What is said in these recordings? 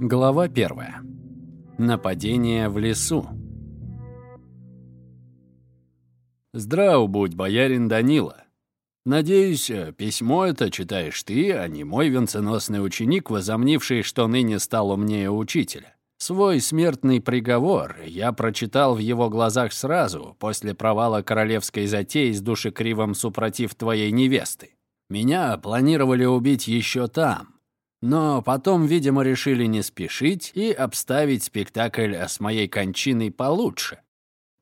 Глава первая. Нападение в лесу. «Здрав будь, боярин Данила. Надеюсь, э, письмо это читаешь ты, а не мой венценосный ученик, возомнивший, что ныне стал умнее учителя. Свой смертный приговор я прочитал в его глазах сразу, после провала королевской затеи с душекривом супротив твоей невесты. Меня планировали убить еще там, но потом, видимо, решили не спешить и обставить спектакль с моей кончиной получше.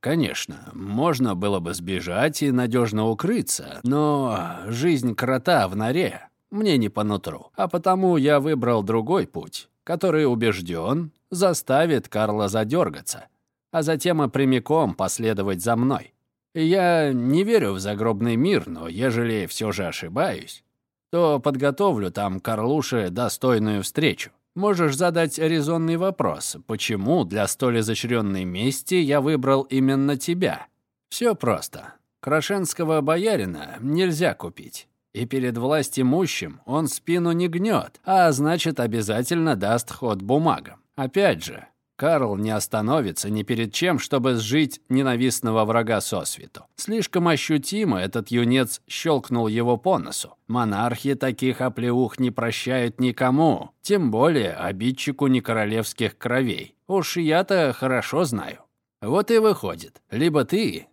Конечно, можно было бы сбежать и надежно укрыться, но жизнь крота в норе мне не по нутру, а потому я выбрал другой путь, который убежден заставит Карла задергаться, а затем и прямиком последовать за мной. Я не верю в загробный мир, но ежели все же ошибаюсь, то подготовлю там Карлуше достойную встречу. Можешь задать резонный вопрос, почему для столь изощренной мести я выбрал именно тебя? Все просто. Крашенского боярина нельзя купить. И перед властимущим он спину не гнет, а значит, обязательно даст ход бумагам. Опять же, Карл не остановится ни перед чем, чтобы сжить ненавистного врага сосвету. Слишком ощутимо этот юнец щелкнул его по носу. Монархи таких оплеух не прощают никому, тем более обидчику не королевских кровей. Уж я-то хорошо знаю. Вот и выходит, либо ты,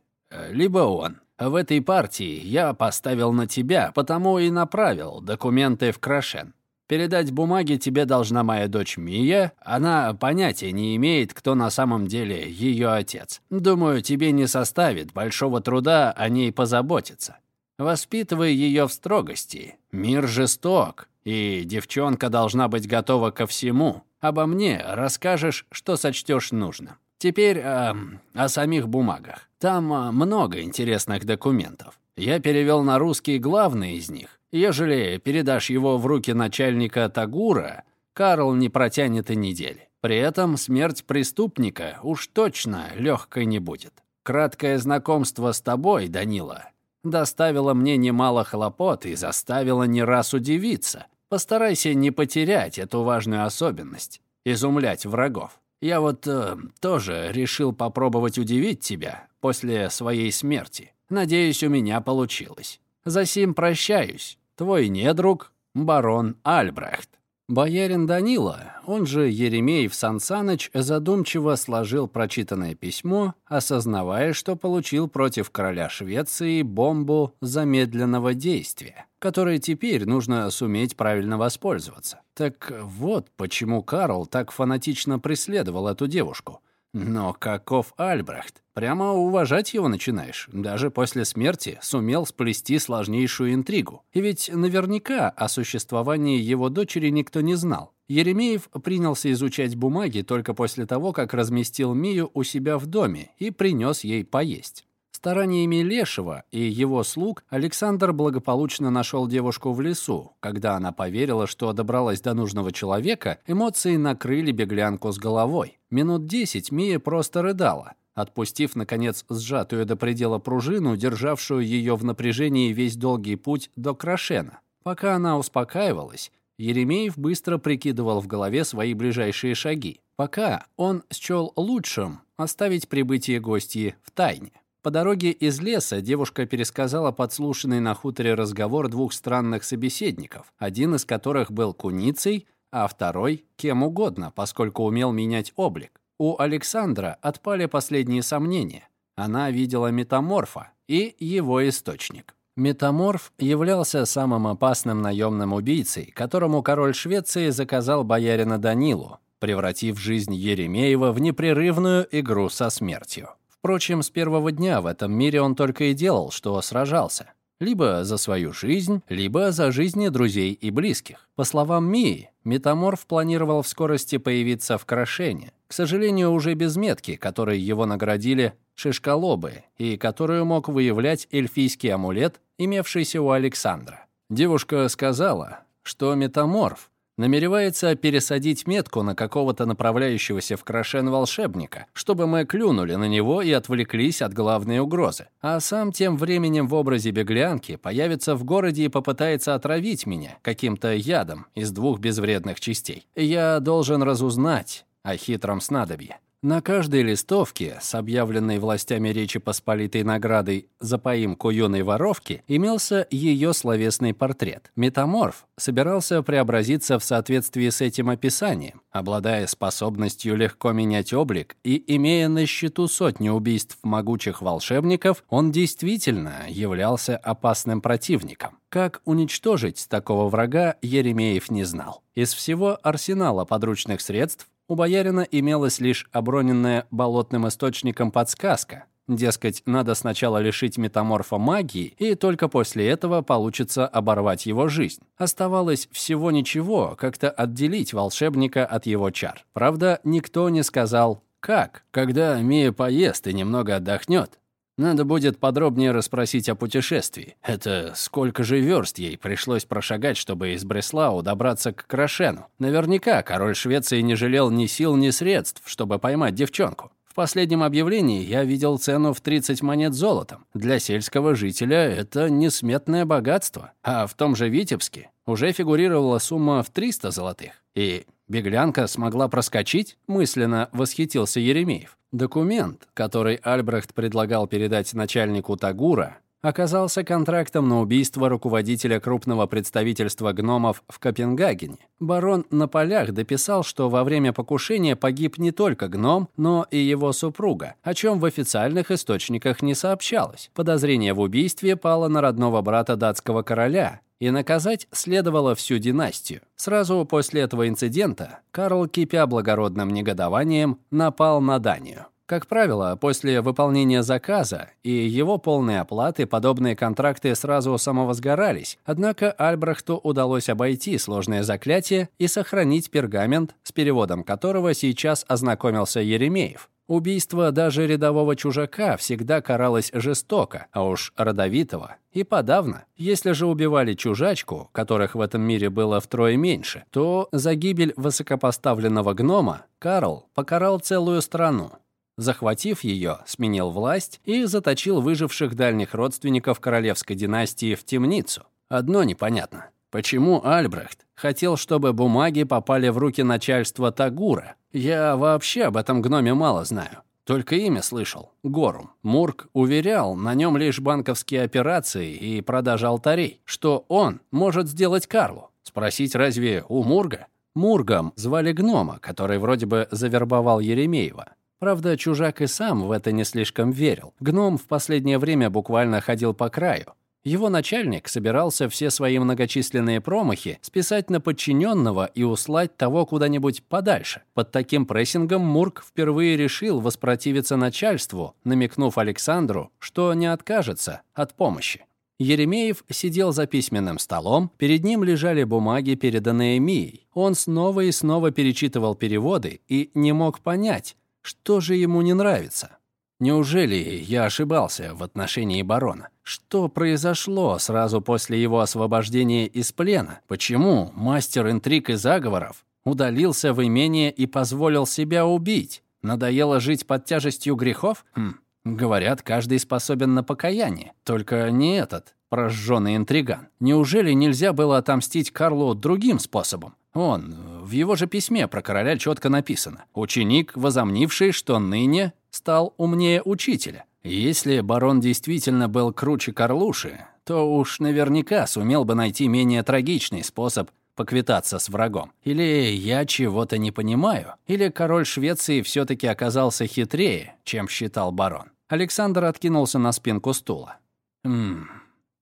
либо он. В этой партии я поставил на тебя, потому и направил документы в Крашен. Передать бумаги тебе должна моя дочь Мия. Она понятия не имеет, кто на самом деле ее отец. Думаю, тебе не составит большого труда о ней позаботиться. Воспитывай ее в строгости. Мир жесток, и девчонка должна быть готова ко всему. Обо мне расскажешь, что сочтешь нужным. Теперь э, о самих бумагах. Там э, много интересных документов. Я перевел на русский главные из них. Ежели передашь его в руки начальника Тагура, Карл не протянет и недели. При этом смерть преступника уж точно легкой не будет. Краткое знакомство с тобой, Данила, доставило мне немало хлопот и заставило не раз удивиться. Постарайся не потерять эту важную особенность — изумлять врагов. Я вот э, тоже решил попробовать удивить тебя после своей смерти. Надеюсь, у меня получилось. За сим прощаюсь. Твой недруг, барон Альбрехт». Боярин Данила, он же Еремеев Сансаныч, задумчиво сложил прочитанное письмо, осознавая, что получил против короля Швеции бомбу замедленного действия, которой теперь нужно суметь правильно воспользоваться. Так вот почему Карл так фанатично преследовал эту девушку. Но каков Альбрехт? Прямо уважать его начинаешь. Даже после смерти сумел сплести сложнейшую интригу. И ведь наверняка о существовании его дочери никто не знал. Еремеев принялся изучать бумаги только после того, как разместил Мию у себя в доме и принес ей поесть. Стараниями Лешего и его слуг Александр благополучно нашел девушку в лесу. Когда она поверила, что добралась до нужного человека, эмоции накрыли беглянку с головой. Минут десять Мия просто рыдала, отпустив, наконец, сжатую до предела пружину, державшую ее в напряжении весь долгий путь до Крашена. Пока она успокаивалась, Еремеев быстро прикидывал в голове свои ближайшие шаги. Пока он счел лучшим оставить прибытие гостьи в тайне. По дороге из леса девушка пересказала подслушанный на хуторе разговор двух странных собеседников, один из которых был куницей, а второй — кем угодно, поскольку умел менять облик. У Александра отпали последние сомнения. Она видела метаморфа и его источник. Метаморф являлся самым опасным наемным убийцей, которому король Швеции заказал боярина Данилу, превратив жизнь Еремеева в непрерывную игру со смертью. Впрочем, с первого дня в этом мире он только и делал, что сражался. Либо за свою жизнь, либо за жизни друзей и близких. По словам Мии, Метаморф планировал в скорости появиться в Крашене. К сожалению, уже без метки, которой его наградили шишколобы, и которую мог выявлять эльфийский амулет, имевшийся у Александра. Девушка сказала, что Метаморф Намеревается пересадить метку на какого-то направляющегося в Крашен волшебника, чтобы мы клюнули на него и отвлеклись от главной угрозы. А сам тем временем в образе беглянки появится в городе и попытается отравить меня каким-то ядом из двух безвредных частей. Я должен разузнать о хитром снадобье. На каждой листовке с объявленной властями Речи Посполитой наградой за поимку юной воровки имелся ее словесный портрет. Метаморф собирался преобразиться в соответствии с этим описанием, обладая способностью легко менять облик и имея на счету сотни убийств могучих волшебников, он действительно являлся опасным противником. Как уничтожить такого врага, Еремеев не знал. Из всего арсенала подручных средств у боярина имелась лишь оброненная болотным источником подсказка. Дескать, надо сначала лишить метаморфа магии, и только после этого получится оборвать его жизнь. Оставалось всего ничего, как-то отделить волшебника от его чар. Правда, никто не сказал «как?». Когда Мия поест и немного отдохнет, надо будет подробнее расспросить о путешествии. Это сколько же верст ей пришлось прошагать, чтобы из Бреслау добраться к Крашену. Наверняка король Швеции не жалел ни сил, ни средств, чтобы поймать девчонку. В последнем объявлении я видел цену в 30 монет золотом. Для сельского жителя это несметное богатство. А в том же Витебске уже фигурировала сумма в 300 золотых. И беглянка смогла проскочить, мысленно восхитился Еремеев. Документ, который Альбрехт предлагал передать начальнику Тагура, оказался контрактом на убийство руководителя крупного представительства гномов в Копенгагене. Барон на полях дописал, что во время покушения погиб не только гном, но и его супруга, о чем в официальных источниках не сообщалось. Подозрение в убийстве пало на родного брата датского короля, и наказать следовало всю династию. Сразу после этого инцидента Карл, кипя благородным негодованием, напал на Данию. Как правило, после выполнения заказа и его полной оплаты подобные контракты сразу самовозгорались, однако Альбрехту удалось обойти сложное заклятие и сохранить пергамент, с переводом которого сейчас ознакомился Еремеев. Убийство даже рядового чужака всегда каралось жестоко, а уж родовитого и подавно. Если же убивали чужачку, которых в этом мире было втрое меньше, то за гибель высокопоставленного гнома Карл покарал целую страну. Захватив ее, сменил власть и заточил выживших дальних родственников королевской династии в темницу. Одно непонятно. Почему Альбрехт хотел, чтобы бумаги попали в руки начальства Тагура, я вообще об этом гноме мало знаю. Только имя слышал. Горум. Мурк уверял, на нем лишь банковские операции и продажа алтарей. Что он может сделать Карлу? Спросить разве у Мурга? Мургом звали гнома, который вроде бы завербовал Еремеева. Правда, чужак и сам в это не слишком верил. Гном в последнее время буквально ходил по краю. Его начальник собирался все свои многочисленные промахи списать на подчиненного и услать того куда-нибудь подальше. Под таким прессингом Мурк впервые решил воспротивиться начальству, намекнув Александру, что не откажется от помощи. Еремеев сидел за письменным столом, перед ним лежали бумаги, переданные Мией. Он снова и снова перечитывал переводы и не мог понять, что же ему не нравится. Неужели я ошибался в отношении барона? Что произошло сразу после его освобождения из плена? Почему мастер интриг и заговоров удалился в имение и позволил себя убить? Надоело жить под тяжестью грехов? Хм, говорят, каждый способен на покаяние. Только не этот, прожженный интриган. Неужели нельзя было отомстить Карлу другим способом? Он, в его же письме про короля четко написано. Ученик, возомнивший, что ныне стал умнее учителя. Если барон действительно был круче Карлуши, то уж наверняка сумел бы найти менее трагичный способ поквитаться с врагом. Или я чего-то не понимаю, или король Швеции все таки оказался хитрее, чем считал барон. Александр откинулся на спинку стула. Ммм,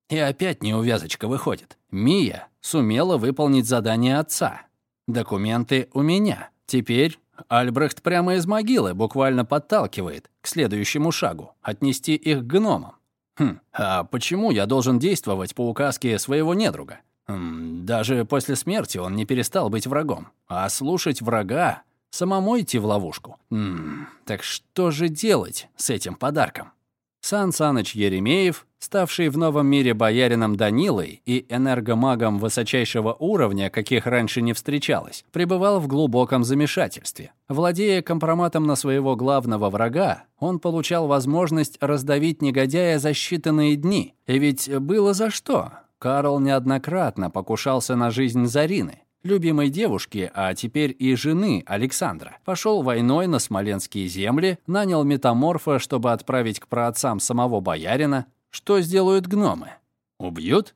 и опять неувязочка выходит. Мия сумела выполнить задание отца. Документы у меня. Теперь Альбрехт прямо из могилы буквально подталкивает к следующему шагу — отнести их к гномам. Хм, а почему я должен действовать по указке своего недруга? Хм, даже после смерти он не перестал быть врагом. А слушать врага — самому идти в ловушку. Хм, так что же делать с этим подарком? Сан Саныч Еремеев, ставший в новом мире боярином Данилой и энергомагом высочайшего уровня, каких раньше не встречалось, пребывал в глубоком замешательстве. Владея компроматом на своего главного врага, он получал возможность раздавить негодяя за считанные дни. И ведь было за что. Карл неоднократно покушался на жизнь Зарины любимой девушки, а теперь и жены Александра. Пошел войной на смоленские земли, нанял метаморфа, чтобы отправить к праотцам самого боярина. Что сделают гномы? Убьют?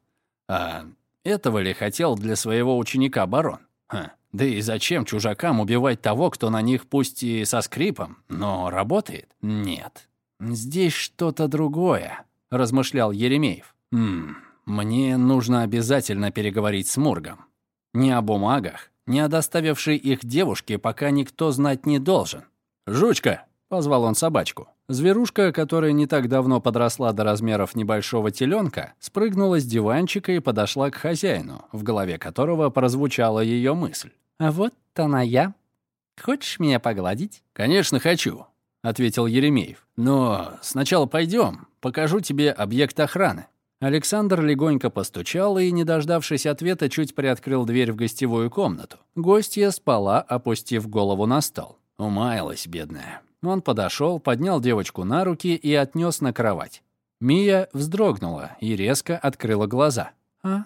А этого ли хотел для своего ученика барон? Ха. Да и зачем чужакам убивать того, кто на них пусть и со скрипом, но работает? Нет. Здесь что-то другое, размышлял Еремеев. Хм, мне нужно обязательно переговорить с Мургом. Ни о бумагах, ни о доставившей их девушке пока никто знать не должен. «Жучка!» — позвал он собачку. Зверушка, которая не так давно подросла до размеров небольшого теленка, спрыгнула с диванчика и подошла к хозяину, в голове которого прозвучала ее мысль. «А вот она я. Хочешь меня погладить?» «Конечно, хочу», — ответил Еремеев. «Но сначала пойдем, покажу тебе объект охраны». Александр легонько постучал и, не дождавшись ответа, чуть приоткрыл дверь в гостевую комнату. Гостья спала, опустив голову на стол. Умаялась, бедная. Он подошел, поднял девочку на руки и отнес на кровать. Мия вздрогнула и резко открыла глаза. «А?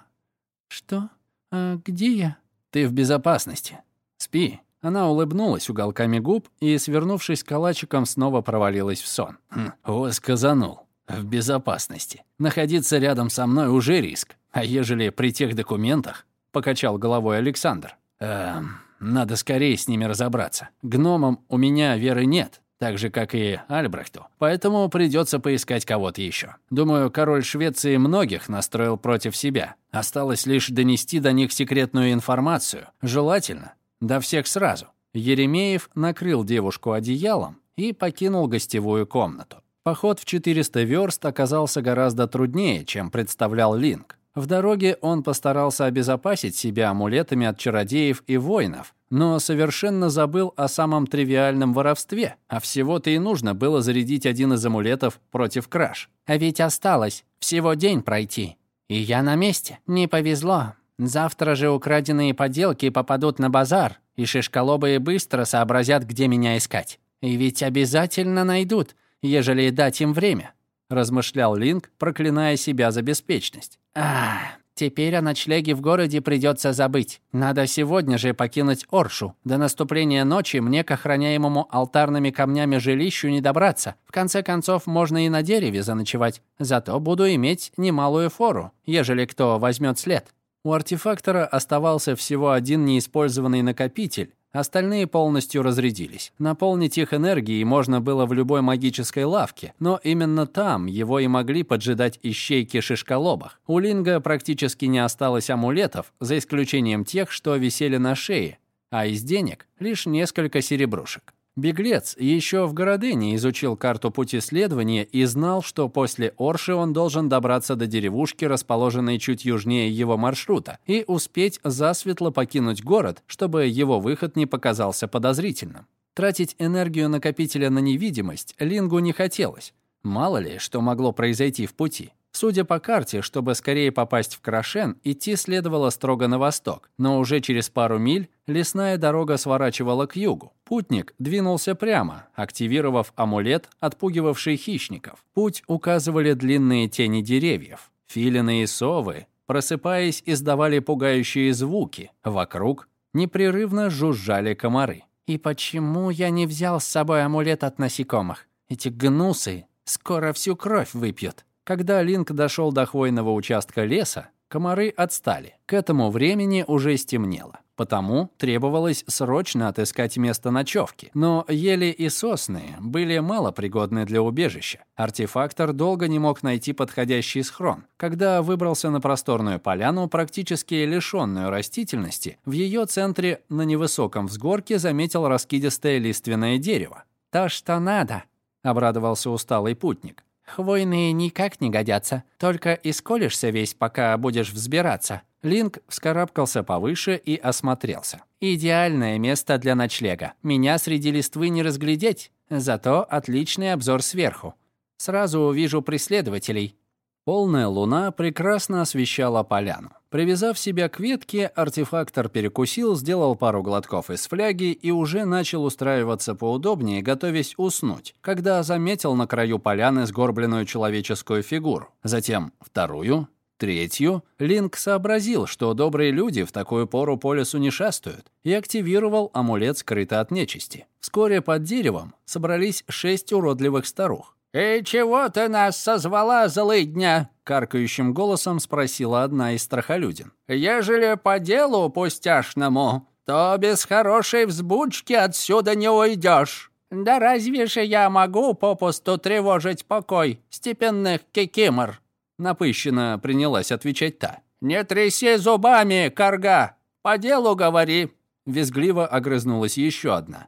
Что? А где я?» «Ты в безопасности. Спи». Она улыбнулась уголками губ и, свернувшись калачиком, снова провалилась в сон. Хм, «О, сказанул в безопасности. Находиться рядом со мной уже риск. А ежели при тех документах, покачал головой Александр. Эм, надо скорее с ними разобраться. Гномам у меня веры нет, так же как и Альбрехту. Поэтому придется поискать кого-то еще. Думаю, король Швеции многих настроил против себя. Осталось лишь донести до них секретную информацию. Желательно до всех сразу. Еремеев накрыл девушку одеялом и покинул гостевую комнату. Поход в 400 верст оказался гораздо труднее, чем представлял Линк. В дороге он постарался обезопасить себя амулетами от чародеев и воинов, но совершенно забыл о самом тривиальном воровстве, а всего-то и нужно было зарядить один из амулетов против краж. А ведь осталось всего день пройти. И я на месте. Не повезло. Завтра же украденные поделки попадут на базар, и шишколобые быстро сообразят, где меня искать. И ведь обязательно найдут, ежели дать им время», — размышлял Линк, проклиная себя за беспечность. «Ах, теперь о ночлеге в городе придется забыть. Надо сегодня же покинуть Оршу. До наступления ночи мне к охраняемому алтарными камнями жилищу не добраться. В конце концов, можно и на дереве заночевать. Зато буду иметь немалую фору, ежели кто возьмет след». У артефактора оставался всего один неиспользованный накопитель, Остальные полностью разрядились. Наполнить их энергией можно было в любой магической лавке, но именно там его и могли поджидать ищейки шишколобах. У Линга практически не осталось амулетов, за исключением тех, что висели на шее, а из денег лишь несколько серебрушек. Беглец еще в Городыне изучил карту пути следования и знал, что после Орши он должен добраться до деревушки, расположенной чуть южнее его маршрута, и успеть засветло покинуть город, чтобы его выход не показался подозрительным. Тратить энергию накопителя на невидимость Лингу не хотелось. Мало ли, что могло произойти в пути. Судя по карте, чтобы скорее попасть в Крашен, идти следовало строго на восток, но уже через пару миль лесная дорога сворачивала к югу. Путник двинулся прямо, активировав амулет, отпугивавший хищников. Путь указывали длинные тени деревьев. Филины и совы, просыпаясь, издавали пугающие звуки. Вокруг непрерывно жужжали комары. «И почему я не взял с собой амулет от насекомых? Эти гнусы скоро всю кровь выпьют». Когда Линк дошел до хвойного участка леса, комары отстали. К этому времени уже стемнело. Потому требовалось срочно отыскать место ночевки. Но ели и сосны были мало пригодны для убежища. Артефактор долго не мог найти подходящий схрон. Когда выбрался на просторную поляну, практически лишенную растительности, в ее центре на невысоком взгорке заметил раскидистое лиственное дерево. «То, что надо», — обрадовался усталый путник. Хвойные никак не годятся, только исколешься весь, пока будешь взбираться». Линк вскарабкался повыше и осмотрелся. «Идеальное место для ночлега. Меня среди листвы не разглядеть, зато отличный обзор сверху. Сразу увижу преследователей». Полная луна прекрасно освещала поляну. Привязав себя к ветке, артефактор перекусил, сделал пару глотков из фляги и уже начал устраиваться поудобнее, готовясь уснуть, когда заметил на краю поляны сгорбленную человеческую фигуру. Затем вторую, третью. Линк сообразил, что добрые люди в такую пору по лесу не шастают, и активировал амулет скрыто от нечисти. Вскоре под деревом собрались шесть уродливых старух. «И чего ты нас созвала, злыдня?» — каркающим голосом спросила одна из страхолюдин. «Ежели по делу пустяшному, то без хорошей взбучки отсюда не уйдешь. Да разве же я могу попусту тревожить покой степенных кикимор?» Напыщенно принялась отвечать та. «Не тряси зубами, карга! По делу говори!» Визгливо огрызнулась еще одна.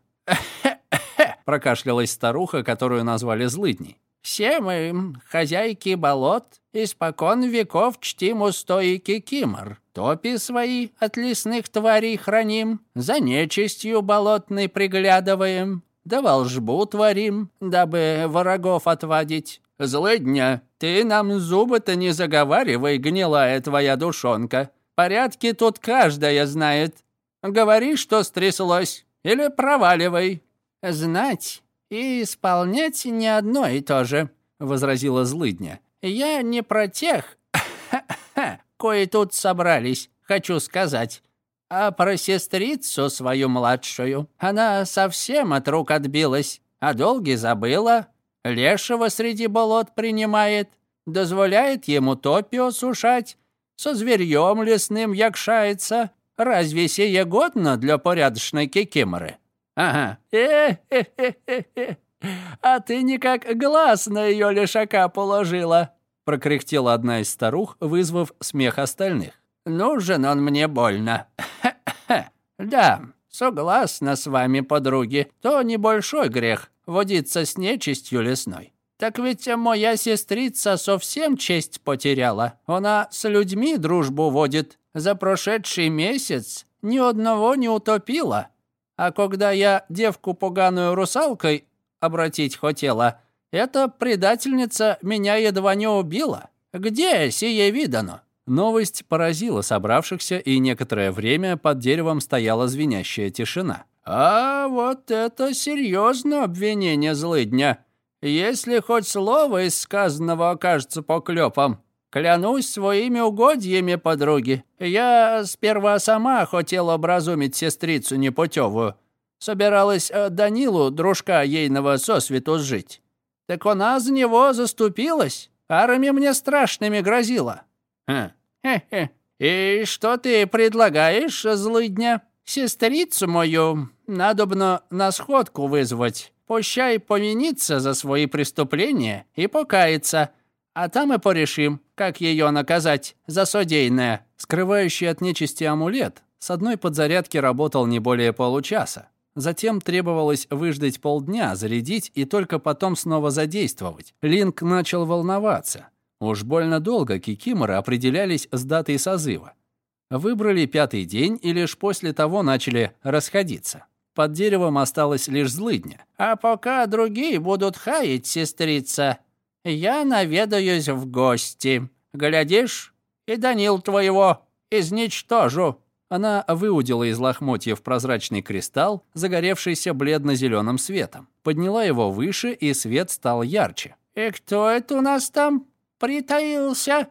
Прокашлялась старуха, которую назвали злыдней. «Все мы, хозяйки болот, испокон веков чтим устои кикимор. Топи свои от лесных тварей храним, за нечистью болотной приглядываем, да волжбу творим, дабы врагов отвадить. Злыдня, ты нам зубы-то не заговаривай, гнилая твоя душонка. Порядки тут каждая знает. Говори, что стряслось, или проваливай. «Знать и исполнять не одно и то же», — возразила злыдня. «Я не про тех, кои тут собрались, хочу сказать, а про сестрицу свою младшую. Она совсем от рук отбилась, а долги забыла, лешего среди болот принимает, дозволяет ему топи осушать, со зверьем лесным якшается. Разве сие годно для порядочной кикиморы?» Ага. Э-хе-хе-хе. А ты никак глаз на ее лишака положила, прокряхтела одна из старух, вызвав смех остальных. Нужен он мне больно. Да, согласна с вами, подруги. То небольшой грех водиться с нечистью лесной. Так ведь моя сестрица совсем честь потеряла. Она с людьми дружбу водит. За прошедший месяц ни одного не утопила. А когда я девку поганую русалкой обратить хотела, эта предательница меня едва не убила. Где сие видано?» Новость поразила собравшихся, и некоторое время под деревом стояла звенящая тишина. «А вот это серьезное обвинение злыдня. Если хоть слово из сказанного окажется поклепом, Клянусь своими угодьями, подруги. Я сперва сама хотела образумить сестрицу непутевую. Собиралась э, Данилу, дружка ейного, сосвету жить. Так она за него заступилась, арами мне страшными грозила. Хе. Хе-хе. И что ты предлагаешь, злыдня? Сестрицу мою надобно на сходку вызвать. Пущай повиниться за свои преступления и покаяться, а там и порешим, как ее наказать за содеянное. Скрывающий от нечисти амулет с одной подзарядки работал не более получаса. Затем требовалось выждать полдня, зарядить и только потом снова задействовать. Линк начал волноваться. Уж больно долго кикиморы определялись с датой созыва. Выбрали пятый день и лишь после того начали расходиться. Под деревом осталось лишь злыдня. «А пока другие будут хаять, сестрица, я наведаюсь в гости. Глядишь, и Данил твоего изничтожу». Она выудила из лохмотьев прозрачный кристалл, загоревшийся бледно-зеленым светом. Подняла его выше, и свет стал ярче. «И кто это у нас там притаился?»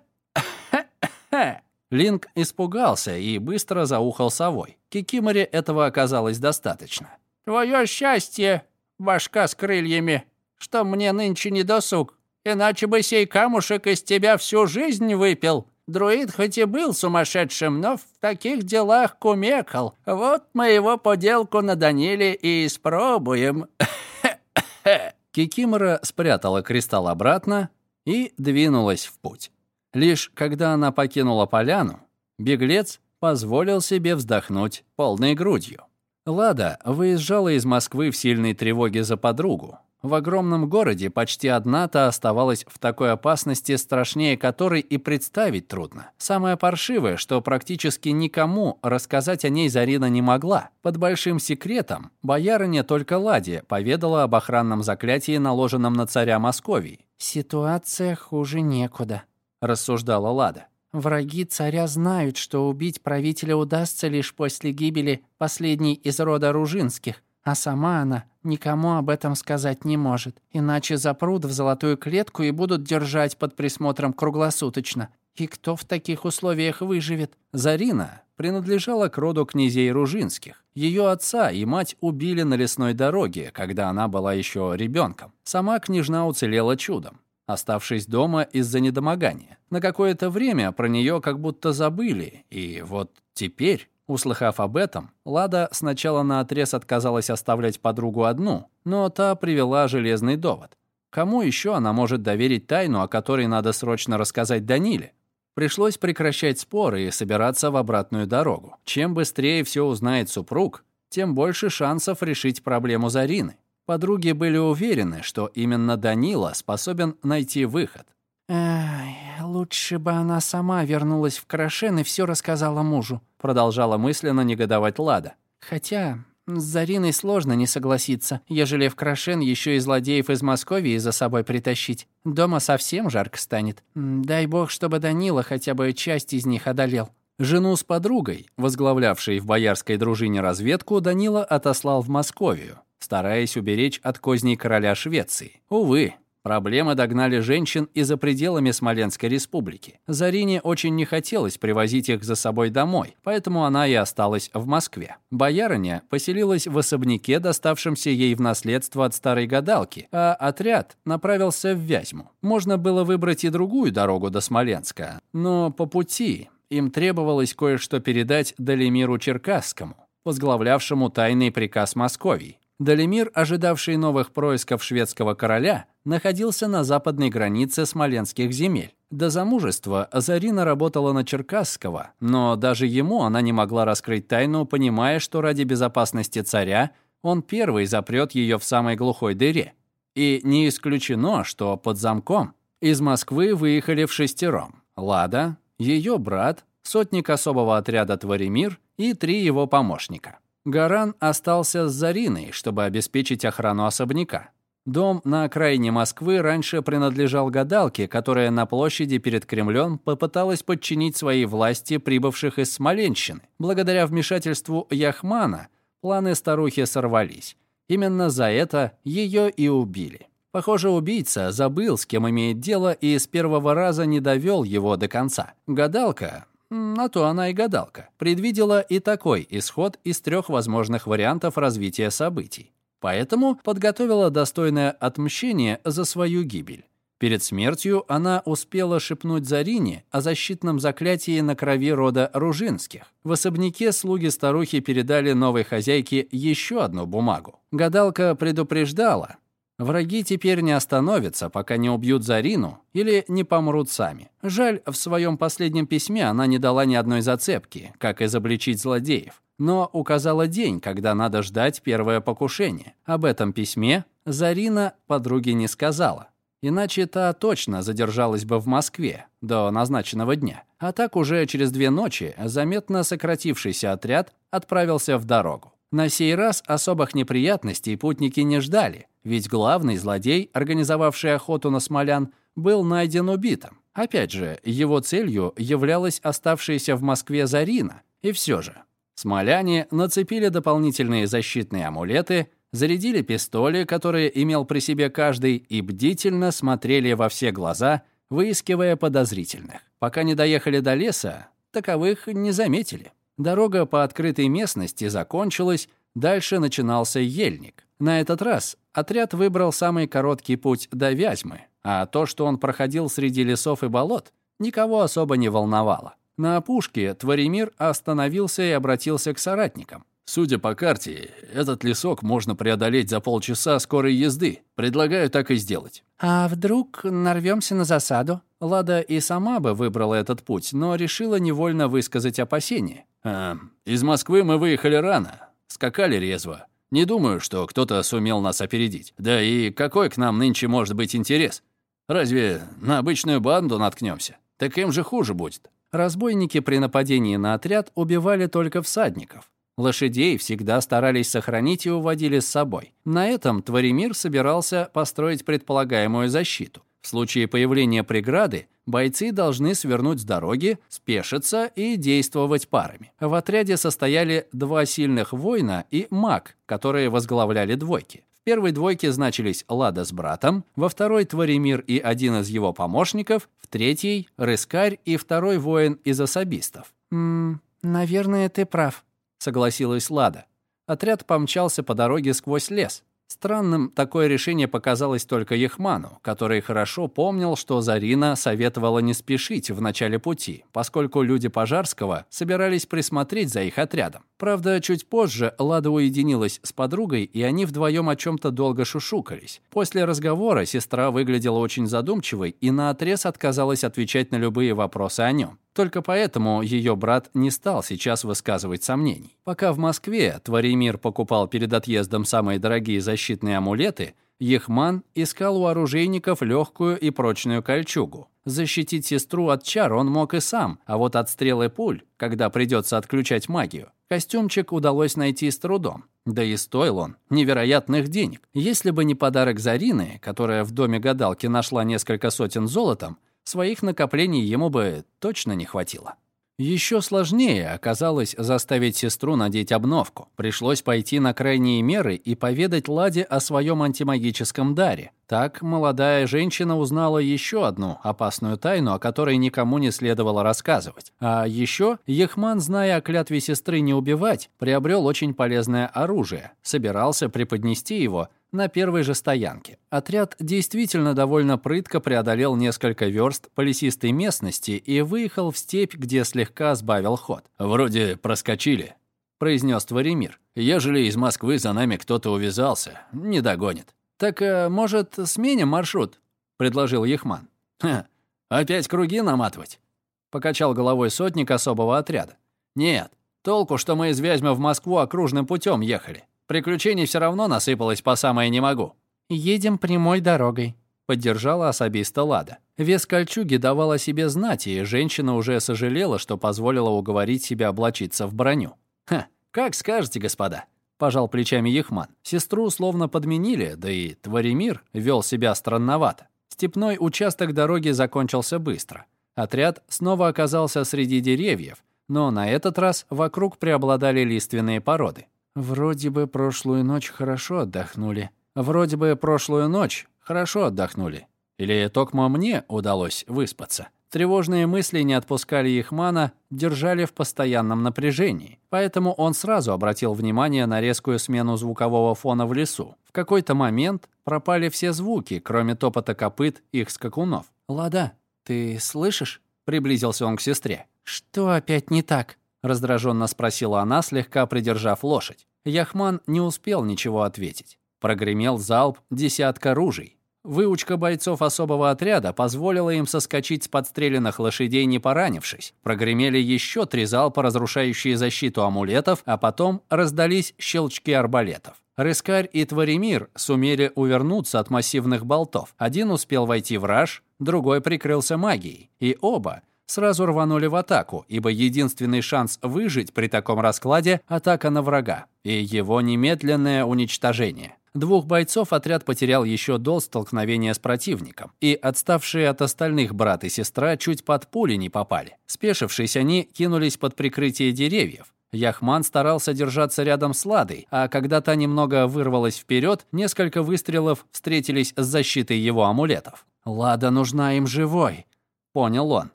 Линк испугался и быстро заухал совой. Кикиморе этого оказалось достаточно. «Твое счастье, башка с крыльями, что мне нынче не досуг. Иначе бы сей камушек из тебя всю жизнь выпил. Друид хоть и был сумасшедшим, но в таких делах кумекал. Вот мы его поделку на Даниле и испробуем». Кикимора спрятала кристалл обратно и двинулась в путь. Лишь когда она покинула поляну, беглец позволил себе вздохнуть полной грудью. Лада выезжала из Москвы в сильной тревоге за подругу. В огромном городе почти одна-то оставалась в такой опасности, страшнее которой и представить трудно. Самое паршивое, что практически никому рассказать о ней Зарина не могла. Под большим секретом боярыня только Ладе поведала об охранном заклятии, наложенном на царя Московии. «Ситуация хуже некуда», — рассуждала Лада. «Враги царя знают, что убить правителя удастся лишь после гибели последней из рода Ружинских, а сама она никому об этом сказать не может, иначе запрут в золотую клетку и будут держать под присмотром круглосуточно. И кто в таких условиях выживет? Зарина принадлежала к роду князей Ружинских. Ее отца и мать убили на лесной дороге, когда она была еще ребенком. Сама княжна уцелела чудом, оставшись дома из-за недомогания. На какое-то время про нее как будто забыли, и вот теперь Услыхав об этом, Лада сначала наотрез отказалась оставлять подругу одну, но та привела железный довод. Кому еще она может доверить тайну, о которой надо срочно рассказать Даниле? Пришлось прекращать споры и собираться в обратную дорогу. Чем быстрее все узнает супруг, тем больше шансов решить проблему Зарины. Подруги были уверены, что именно Данила способен найти выход. «Ай, лучше бы она сама вернулась в Крашен и все рассказала мужу», продолжала мысленно негодовать Лада. «Хотя с Зариной сложно не согласиться, ежели в Крашен еще и злодеев из Москвы за собой притащить. Дома совсем жарко станет. Дай бог, чтобы Данила хотя бы часть из них одолел». Жену с подругой, возглавлявшей в боярской дружине разведку, Данила отослал в Московию, стараясь уберечь от козней короля Швеции. Увы, Проблемы догнали женщин и за пределами Смоленской республики. Зарине очень не хотелось привозить их за собой домой, поэтому она и осталась в Москве. Боярыня поселилась в особняке, доставшемся ей в наследство от старой гадалки, а отряд направился в Вязьму. Можно было выбрать и другую дорогу до Смоленска, но по пути им требовалось кое-что передать Далимиру Черкасскому, возглавлявшему тайный приказ Московии. Далимир, ожидавший новых происков шведского короля, находился на западной границе смоленских земель. До замужества Зарина работала на Черкасского, но даже ему она не могла раскрыть тайну, понимая, что ради безопасности царя он первый запрет ее в самой глухой дыре. И не исключено, что под замком из Москвы выехали в шестером. Лада, ее брат, сотник особого отряда Творимир и три его помощника. Гаран остался с Зариной, чтобы обеспечить охрану особняка. Дом на окраине Москвы раньше принадлежал гадалке, которая на площади перед Кремлем попыталась подчинить своей власти прибывших из Смоленщины. Благодаря вмешательству Яхмана планы старухи сорвались. Именно за это ее и убили. Похоже, убийца забыл, с кем имеет дело, и с первого раза не довел его до конца. Гадалка, на то она и гадалка. Предвидела и такой исход из трех возможных вариантов развития событий. Поэтому подготовила достойное отмщение за свою гибель. Перед смертью она успела шепнуть Зарине о защитном заклятии на крови рода Ружинских. В особняке слуги старухи передали новой хозяйке еще одну бумагу. Гадалка предупреждала, Враги теперь не остановятся, пока не убьют Зарину или не помрут сами. Жаль, в своем последнем письме она не дала ни одной зацепки, как изобличить злодеев, но указала день, когда надо ждать первое покушение. Об этом письме Зарина подруге не сказала. Иначе та точно задержалась бы в Москве до назначенного дня. А так уже через две ночи заметно сократившийся отряд отправился в дорогу. На сей раз особых неприятностей путники не ждали, ведь главный злодей, организовавший охоту на смолян, был найден убитым. Опять же, его целью являлась оставшаяся в Москве Зарина. И все же, смоляне нацепили дополнительные защитные амулеты, зарядили пистоли, которые имел при себе каждый, и бдительно смотрели во все глаза, выискивая подозрительных. Пока не доехали до леса, таковых не заметили. Дорога по открытой местности закончилась, дальше начинался ельник. На этот раз отряд выбрал самый короткий путь до Вязьмы, а то, что он проходил среди лесов и болот, никого особо не волновало. На опушке Творимир остановился и обратился к соратникам. «Судя по карте, этот лесок можно преодолеть за полчаса скорой езды. Предлагаю так и сделать». «А вдруг нарвемся на засаду?» Лада и сама бы выбрала этот путь, но решила невольно высказать опасения. «А, из Москвы мы выехали рано, скакали резво. Не думаю, что кто-то сумел нас опередить. Да и какой к нам нынче может быть интерес? Разве на обычную банду наткнемся? Так им же хуже будет. Разбойники при нападении на отряд убивали только всадников. Лошадей всегда старались сохранить и уводили с собой. На этом Творимир собирался построить предполагаемую защиту. В случае появления преграды бойцы должны свернуть с дороги, спешиться и действовать парами. В отряде состояли два сильных воина и маг, которые возглавляли двойки. Первой двойке значились Лада с братом, во второй Творимир и один из его помощников, в третьей — Рыскарь и второй воин из особистов. «Ммм, наверное, ты прав», — согласилась Лада. Отряд помчался по дороге сквозь лес. Странным такое решение показалось только Яхману, который хорошо помнил, что Зарина советовала не спешить в начале пути, поскольку люди Пожарского собирались присмотреть за их отрядом. Правда, чуть позже Лада уединилась с подругой, и они вдвоем о чем-то долго шушукались. После разговора сестра выглядела очень задумчивой и наотрез отказалась отвечать на любые вопросы о нем. Только поэтому ее брат не стал сейчас высказывать сомнений. Пока в Москве Творимир покупал перед отъездом самые дорогие защитные амулеты, Ехман искал у оружейников легкую и прочную кольчугу. Защитить сестру от чар он мог и сам, а вот от стрелы пуль, когда придется отключать магию, костюмчик удалось найти с трудом. Да и стоил он невероятных денег. Если бы не подарок Зарины, которая в доме гадалки нашла несколько сотен золотом, Своих накоплений ему бы точно не хватило. Еще сложнее оказалось заставить сестру надеть обновку. Пришлось пойти на крайние меры и поведать Ладе о своем антимагическом даре. Так молодая женщина узнала еще одну опасную тайну, о которой никому не следовало рассказывать. А еще Ехман, зная о клятве сестры не убивать, приобрел очень полезное оружие, собирался преподнести его на первой же стоянке. Отряд действительно довольно прытко преодолел несколько верст по лесистой местности и выехал в степь, где слегка сбавил ход. «Вроде проскочили», — произнес Творимир. «Ежели из Москвы за нами кто-то увязался, не догонит». «Так, э, может, сменим маршрут?» — предложил Ехман. «Ха, опять круги наматывать?» — покачал головой сотник особого отряда. «Нет, толку, что мы из Вязьмы в Москву окружным путем ехали. Приключений все равно насыпалось по самое не могу». «Едем прямой дорогой», — поддержала особиста Лада. Вес кольчуги давал о себе знать, и женщина уже сожалела, что позволила уговорить себя облачиться в броню. «Ха, как скажете, господа», — пожал плечами Ехман. Сестру словно подменили, да и Творимир вел себя странновато. Степной участок дороги закончился быстро. Отряд снова оказался среди деревьев, но на этот раз вокруг преобладали лиственные породы. Вроде бы прошлую ночь хорошо отдохнули. Вроде бы прошлую ночь хорошо отдохнули. Или токмо мне удалось выспаться. Тревожные мысли не отпускали Ихмана, держали в постоянном напряжении. Поэтому он сразу обратил внимание на резкую смену звукового фона в лесу. В какой-то момент пропали все звуки, кроме топота копыт их скакунов. «Лада, ты слышишь?» — приблизился он к сестре. «Что опять не так?» Раздраженно спросила она, слегка придержав лошадь. Яхман не успел ничего ответить. Прогремел залп десятка ружей. Выучка бойцов особого отряда позволила им соскочить с подстреленных лошадей, не поранившись. Прогремели еще три залпа, разрушающие защиту амулетов, а потом раздались щелчки арбалетов. Рыскарь и Творимир сумели увернуться от массивных болтов. Один успел войти в раж, другой прикрылся магией. И оба сразу рванули в атаку, ибо единственный шанс выжить при таком раскладе – атака на врага и его немедленное уничтожение. Двух бойцов отряд потерял еще до столкновения с противником, и отставшие от остальных брат и сестра чуть под пули не попали. Спешившись, они кинулись под прикрытие деревьев. Яхман старался держаться рядом с Ладой, а когда та немного вырвалась вперед, несколько выстрелов встретились с защитой его амулетов. «Лада нужна им живой», — понял он.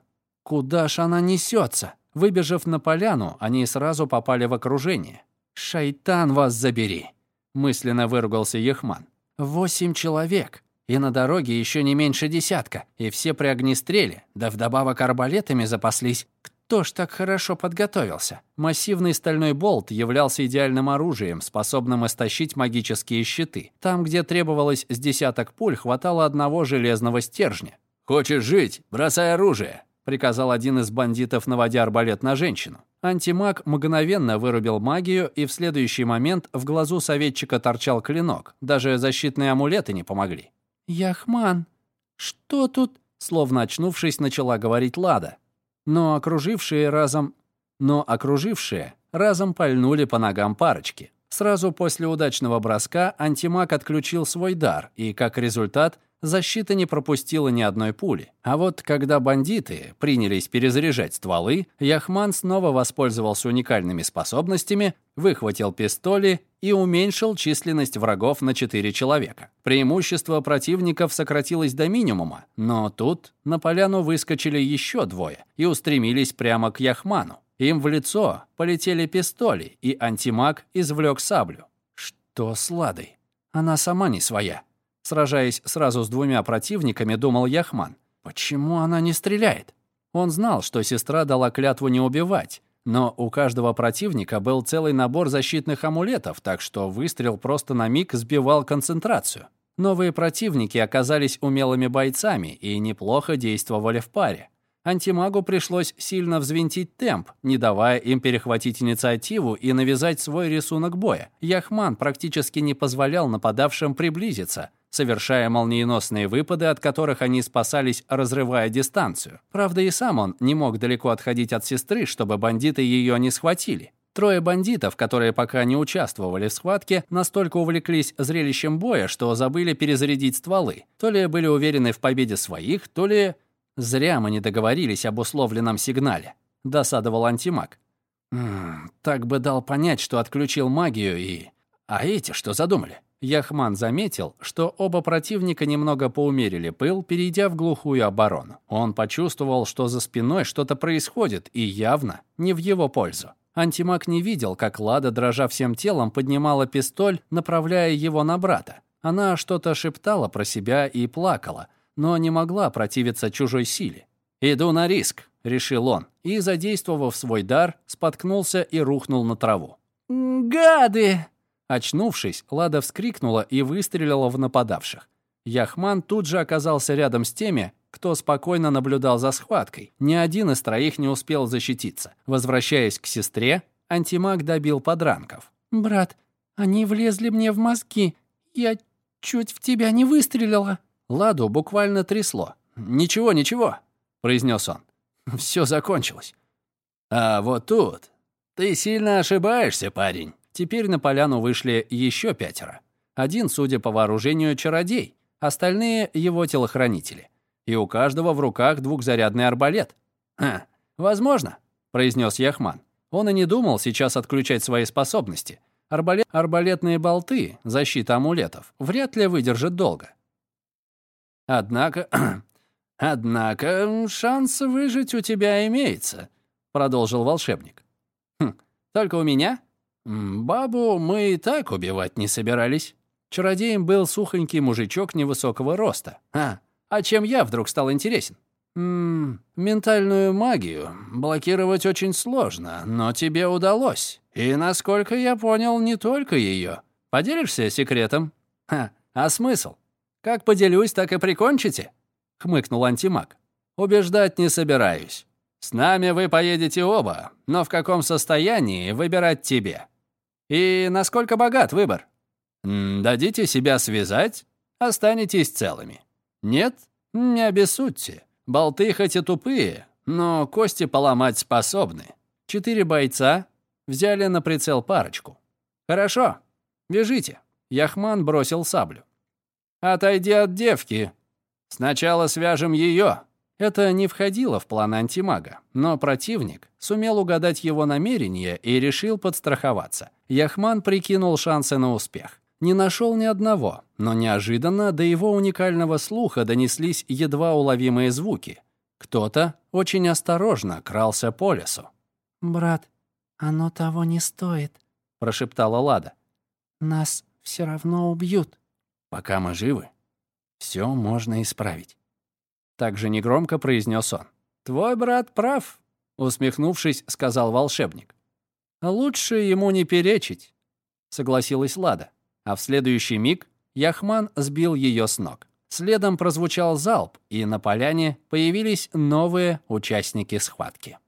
Куда ж она несется? Выбежав на поляну, они сразу попали в окружение. «Шайтан вас забери!» — мысленно выругался Ехман. «Восемь человек, и на дороге еще не меньше десятка, и все при огнестреле, да вдобавок арбалетами запаслись. Кто ж так хорошо подготовился?» Массивный стальной болт являлся идеальным оружием, способным истощить магические щиты. Там, где требовалось с десяток пуль, хватало одного железного стержня. «Хочешь жить? Бросай оружие!» Приказал один из бандитов, наводя арбалет на женщину. Антимаг мгновенно вырубил магию, и в следующий момент в глазу советчика торчал клинок. Даже защитные амулеты не помогли. «Яхман, что тут?» Словно очнувшись, начала говорить Лада. Но окружившие разом... Но окружившие разом пальнули по ногам парочки. Сразу после удачного броска антимаг отключил свой дар, и, как результат, защита не пропустила ни одной пули. А вот когда бандиты принялись перезаряжать стволы, Яхман снова воспользовался уникальными способностями, выхватил пистоли и уменьшил численность врагов на 4 человека. Преимущество противников сократилось до минимума, но тут на поляну выскочили еще двое и устремились прямо к Яхману. Им в лицо полетели пистоли, и антимаг извлек саблю. Что с Ладой? Она сама не своя. Сражаясь сразу с двумя противниками, думал Яхман. Почему она не стреляет? Он знал, что сестра дала клятву не убивать, но у каждого противника был целый набор защитных амулетов, так что выстрел просто на миг сбивал концентрацию. Новые противники оказались умелыми бойцами и неплохо действовали в паре. Антимагу пришлось сильно взвинтить темп, не давая им перехватить инициативу и навязать свой рисунок боя. Яхман практически не позволял нападавшим приблизиться, совершая молниеносные выпады, от которых они спасались, разрывая дистанцию. Правда, и сам он не мог далеко отходить от сестры, чтобы бандиты ее не схватили. Трое бандитов, которые пока не участвовали в схватке, настолько увлеклись зрелищем боя, что забыли перезарядить стволы. То ли были уверены в победе своих, то ли... Зря мы не договорились об условленном сигнале. Досадовал антимаг. М -м, так бы дал понять, что отключил магию и... А эти что задумали? Яхман заметил, что оба противника немного поумерили пыл, перейдя в глухую оборону. Он почувствовал, что за спиной что-то происходит, и явно не в его пользу. Антимаг не видел, как Лада, дрожа всем телом, поднимала пистоль, направляя его на брата. Она что-то шептала про себя и плакала, но не могла противиться чужой силе. «Иду на риск», — решил он, и, задействовав свой дар, споткнулся и рухнул на траву. «Гады!» Очнувшись, Лада вскрикнула и выстрелила в нападавших. Яхман тут же оказался рядом с теми, кто спокойно наблюдал за схваткой. Ни один из троих не успел защититься. Возвращаясь к сестре, антимаг добил подранков. «Брат, они влезли мне в мозги. Я чуть в тебя не выстрелила». Ладу буквально трясло. «Ничего, ничего», — произнес он. «Все закончилось». «А вот тут ты сильно ошибаешься, парень». Теперь на поляну вышли еще пятеро. Один, судя по вооружению, чародей, остальные — его телохранители. И у каждого в руках двухзарядный арбалет. «Ха, возможно», — произнес Яхман. Он и не думал сейчас отключать свои способности. Арбалет, арбалетные болты, защита амулетов, вряд ли выдержат долго. Однако... «Однако шанс выжить у тебя имеется», — продолжил волшебник. «Хм, только у меня?» «Бабу мы и так убивать не собирались». Чародеем был сухонький мужичок невысокого роста. «А, а чем я вдруг стал интересен?» «М «Ментальную магию блокировать очень сложно, но тебе удалось. И, насколько я понял, не только ее. Поделишься секретом?» «Ха, а смысл? Как поделюсь, так и прикончите?» — хмыкнул антимаг. «Убеждать не собираюсь. С нами вы поедете оба, но в каком состоянии выбирать тебе. И насколько богат выбор? Дадите себя связать, останетесь целыми. Нет, не обессудьте. Болты хоть и тупые, но кости поломать способны. Четыре бойца взяли на прицел парочку. Хорошо, бежите. Яхман бросил саблю. Отойди от девки. Сначала свяжем ее. Это не входило в план антимага, но противник сумел угадать его намерения и решил подстраховаться. Яхман прикинул шансы на успех. Не нашел ни одного, но неожиданно до его уникального слуха донеслись едва уловимые звуки. Кто-то очень осторожно крался по лесу. «Брат, оно того не стоит», — прошептала Лада. «Нас все равно убьют». «Пока мы живы, все можно исправить». Также негромко произнес он. «Твой брат прав», — усмехнувшись, сказал волшебник. «Лучше ему не перечить», — согласилась Лада. А в следующий миг Яхман сбил ее с ног. Следом прозвучал залп, и на поляне появились новые участники схватки.